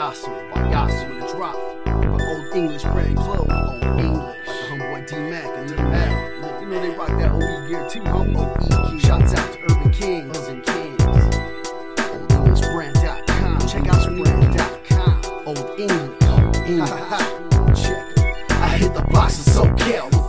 Payaso in the drop. My old English brand my old English. The homeboy D Mac and D Mac. You know they rock that OE gear too, hum. OE gear. Shouts out to Urban Kings. Urban Kings. Old English brand.com. Check out your brand.com. Old English. Old English. Check it. I hit the box of SoCal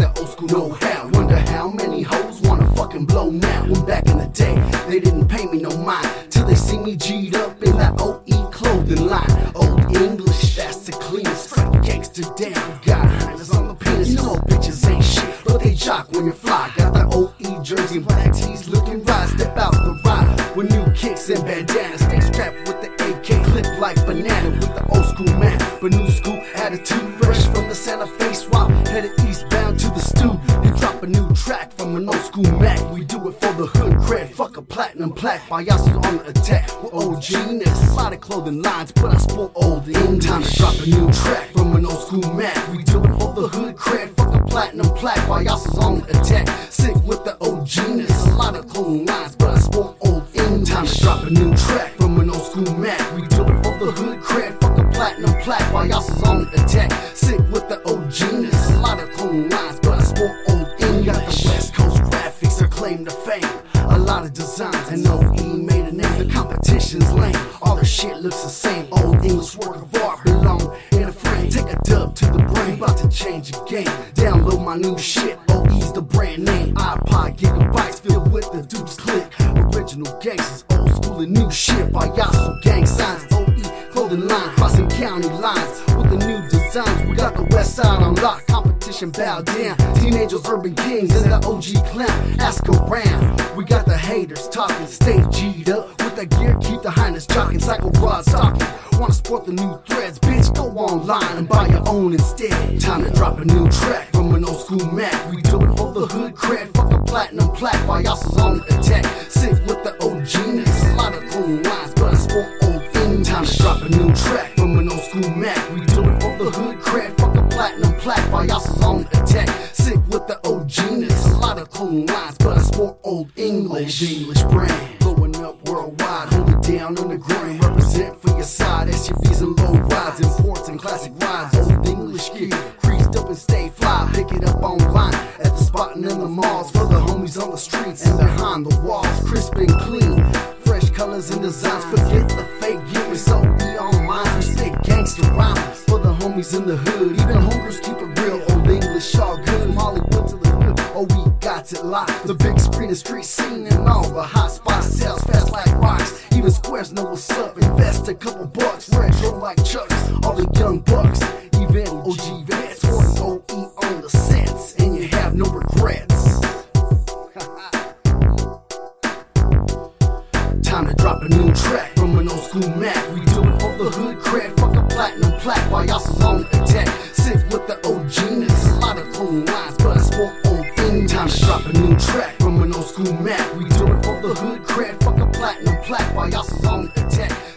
Down. Got highness on the penis. You know bitches ain't shit, but they jock when you fly. Got that OE jersey black tees looking right. Step out the ride with new kicks and bandanas. Stay strapped with the AK, clip like banana with the old school man. But new school attitude, fresh from the Santa Fe swap. Headed eastbound to the stew. Drop a new track from an old school Mac. We do it for the hood cred. Fuck a platinum plaque. Payasos on the attack. We're OGness. A lot of clothing lines, but I sport old in. Time to drop a new track from an old school Mac. We do it for the hood cred. Fuck a platinum plaque. Payasos on the attack. Sick with the OGness. A lot of clothing lines, but I sport old in. Time to drop a new track from an old school Mac. We do it for the hood cred. Fuck a platinum plaque. Payasos on the attack. Sick Of designs and OE made a name. The competition's lame. All the shit looks the same. Old English work of art belong in a frame. Take a dub to the brain. About to change the game. Download my new shit. OE's the brand name. iPod gigabytes filled with the Dukes click. Original gangsters, old school and new shit. By Payaso gang signs. OE clothing line. Crossing county lines with the new designs. We got the west side on lock. Competition bow down. Teenagers, urban kings, and the OG clown. Ask around. Haters talking. Stay G'd up with the gear. Keep the highness jocking. Psycho broad stocking. Wanna sport the new threads? Bitch, go online and buy your own instead. Time to drop a new track from an old school Mac. We do it for the hood cred. Fuck a platinum plaque. Payasos on the attack. Sick with the OGness. A lot of cool lines, but I sport old thing. Time to drop a new track from an old school Mac. We do it for the hood cred. Fuck a platinum plaque. Payasos on the attack. The OGness. A lot of cool lines, but I sport old English. Old English brand. Blowing up worldwide. Hold it down on the grind. Represent for your side. SUVs and low rides. Imports and classic rides. Old English gear. Creased up and stay fly. Pick it up online. At the spot and in the malls. For the homies on the streets and behind the walls. Crisp and clean. Fresh colors and designs. Forget the fake gear. It's OE on mine. We stick gangster rhymes. For the homies in the hood. Even homegirls keep it real. Old English all good. From Hollywood to the hood. It. The big screen, the street scene, and all the hot spots sells fast like rocks. Even squares know what's up. Invest a couple bucks. Retro like chucks. All the young bucks. Even OG vets. Sporting OE on the sets. And you have no regrets. Time to drop a new track from an old school Mac. We do it for the hood cred. Fuck a platinum plaque. Payasos on the attack. Time to drop a new track from an old school Mac. We do it for the hood cred. Fuck a platinum plaque. Payasos on the attack.